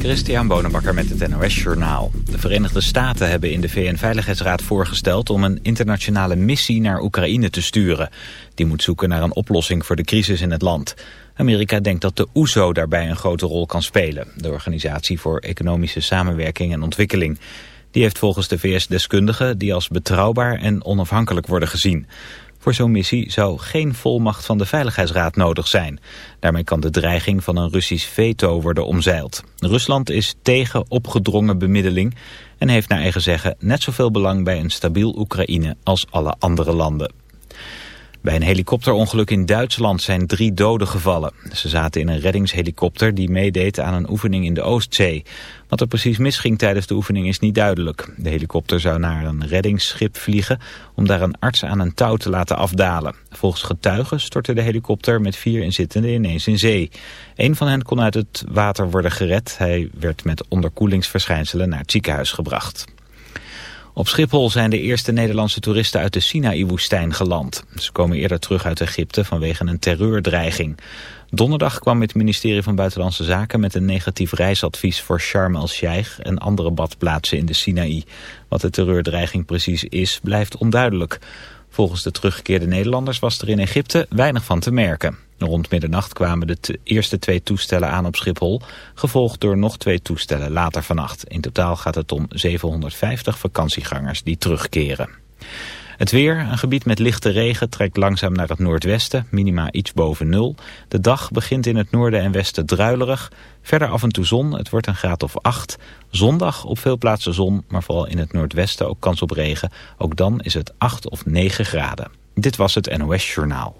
Christian Bonenbakker met het NOS Journaal. De Verenigde Staten hebben in de VN-veiligheidsraad voorgesteld... om een internationale missie naar Oekraïne te sturen. Die moet zoeken naar een oplossing voor de crisis in het land. Amerika denkt dat de OESO e daarbij een grote rol kan spelen. De Organisatie voor Economische Samenwerking en Ontwikkeling. Die heeft volgens de VS-deskundigen die als betrouwbaar en onafhankelijk worden gezien. Voor zo'n missie zou geen volmacht van de Veiligheidsraad nodig zijn. Daarmee kan de dreiging van een Russisch veto worden omzeild. Rusland is tegen opgedrongen bemiddeling en heeft naar eigen zeggen net zoveel belang bij een stabiel Oekraïne als alle andere landen. Bij een helikopterongeluk in Duitsland zijn drie doden gevallen. Ze zaten in een reddingshelikopter die meedeed aan een oefening in de Oostzee. Wat er precies misging tijdens de oefening is niet duidelijk. De helikopter zou naar een reddingsschip vliegen om daar een arts aan een touw te laten afdalen. Volgens getuigen stortte de helikopter met vier inzittenden ineens in zee. Een van hen kon uit het water worden gered. Hij werd met onderkoelingsverschijnselen naar het ziekenhuis gebracht. Op Schiphol zijn de eerste Nederlandse toeristen uit de Sinaï-woestijn geland. Ze komen eerder terug uit Egypte vanwege een terreurdreiging. Donderdag kwam het ministerie van Buitenlandse Zaken met een negatief reisadvies voor Sharm el-Sheikh en andere badplaatsen in de Sinaï. Wat de terreurdreiging precies is, blijft onduidelijk. Volgens de teruggekeerde Nederlanders was er in Egypte weinig van te merken. Rond middernacht kwamen de eerste twee toestellen aan op Schiphol, gevolgd door nog twee toestellen later vannacht. In totaal gaat het om 750 vakantiegangers die terugkeren. Het weer, een gebied met lichte regen, trekt langzaam naar het noordwesten, minima iets boven nul. De dag begint in het noorden en westen druilerig. Verder af en toe zon, het wordt een graad of 8. Zondag op veel plaatsen zon, maar vooral in het noordwesten ook kans op regen. Ook dan is het 8 of 9 graden. Dit was het NOS Journaal.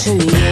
century.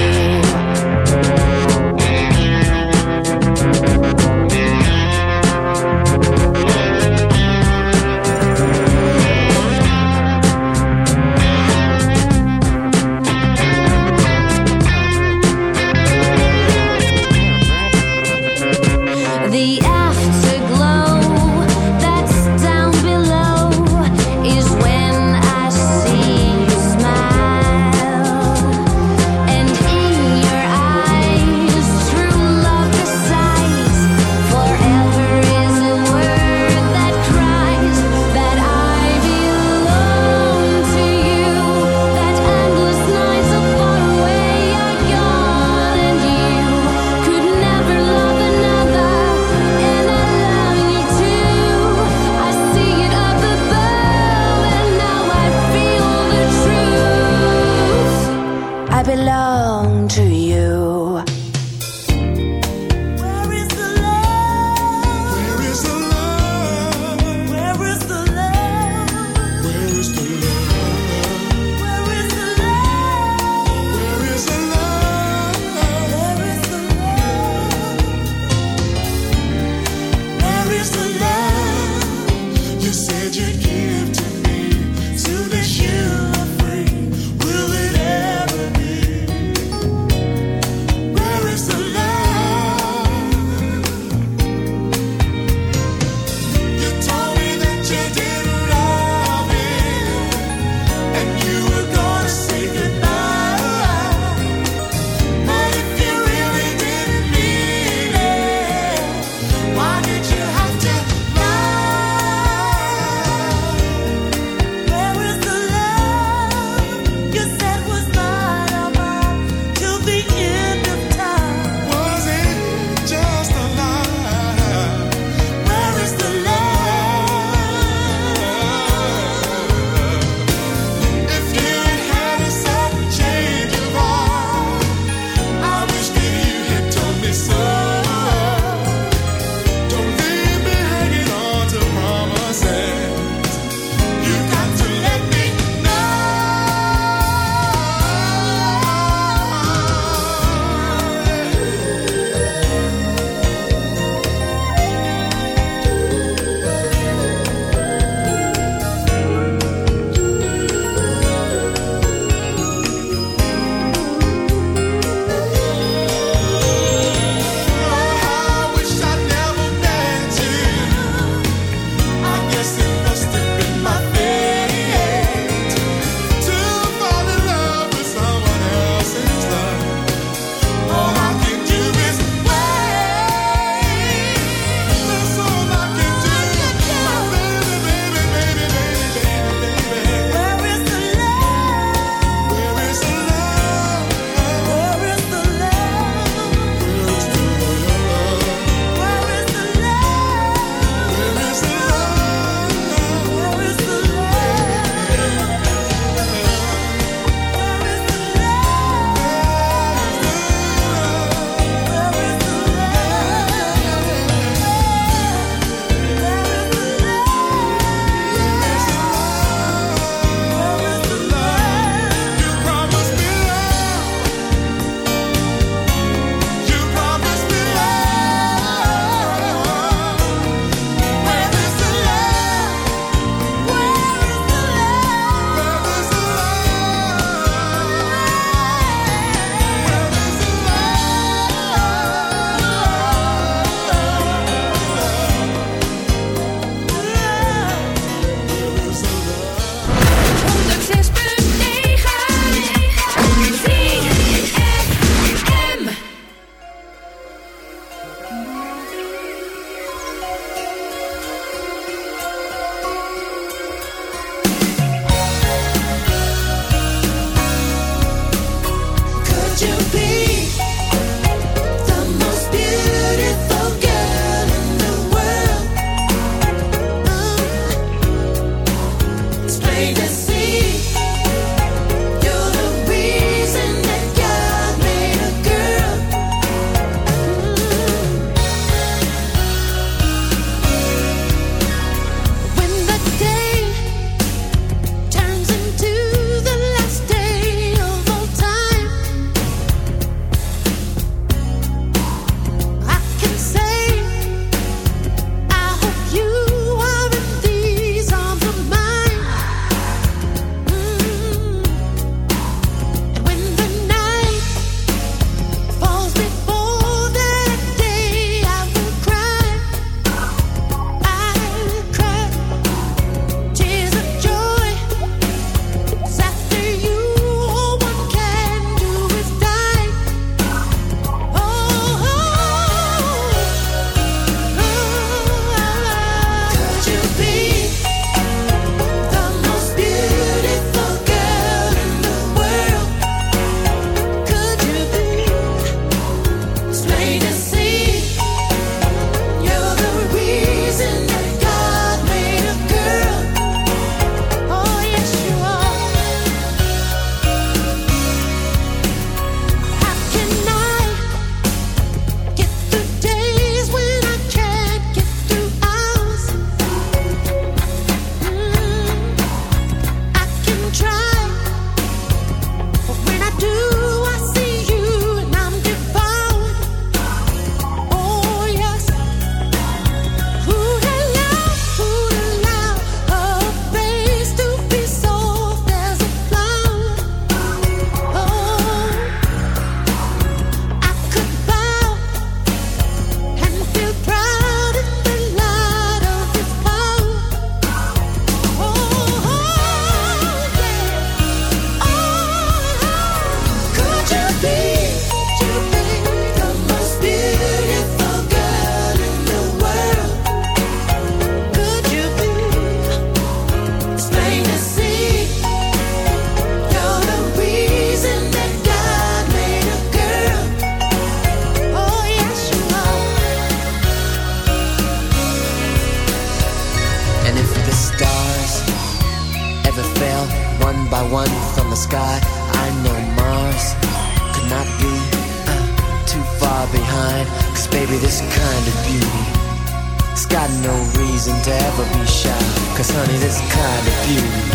Cause honey, this kind of beauty,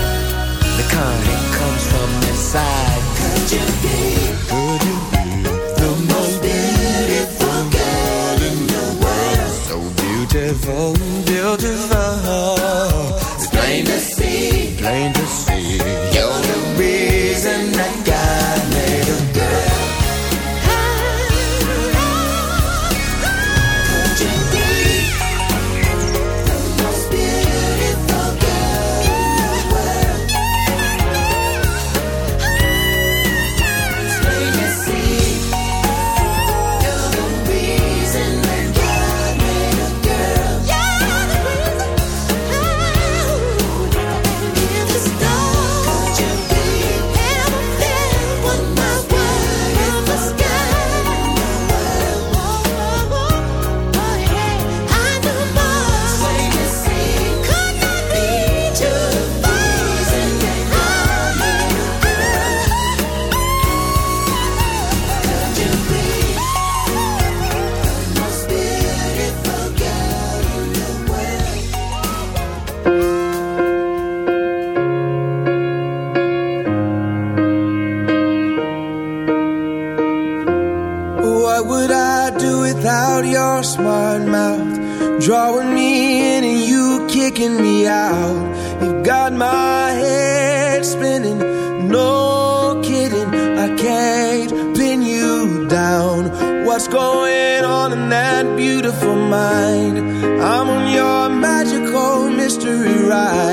the kind that comes from inside. Could you be? Could you be the most beautiful girl in the world? So beautiful, beautiful. It's plain to see, plain to see. You're the reason that. mind. I'm on your magical mystery ride.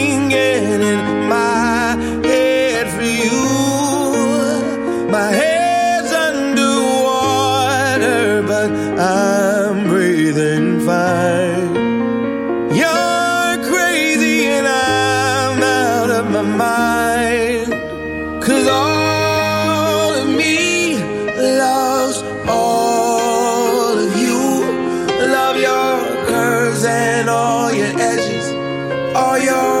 all your edges, all your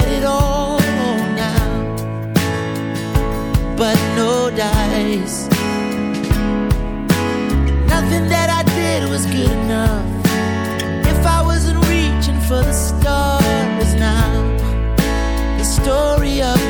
regret it all now. But no dice. Nothing that I did was good enough. If I wasn't reaching for the stars now The story of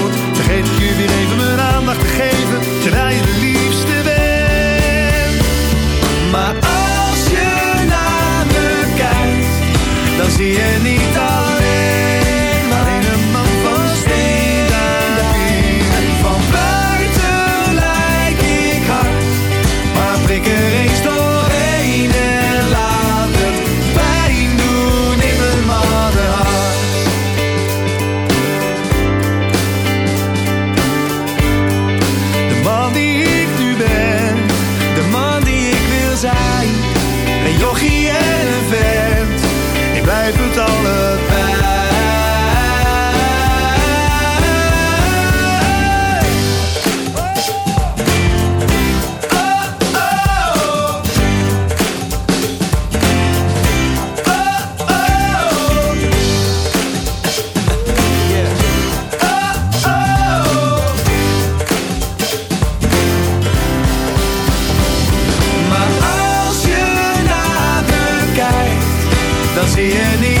any.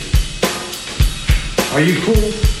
Are you cool?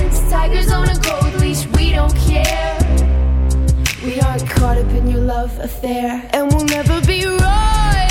tigers on a gold leash. We don't care. We aren't caught up in your love affair, and we'll never be royals.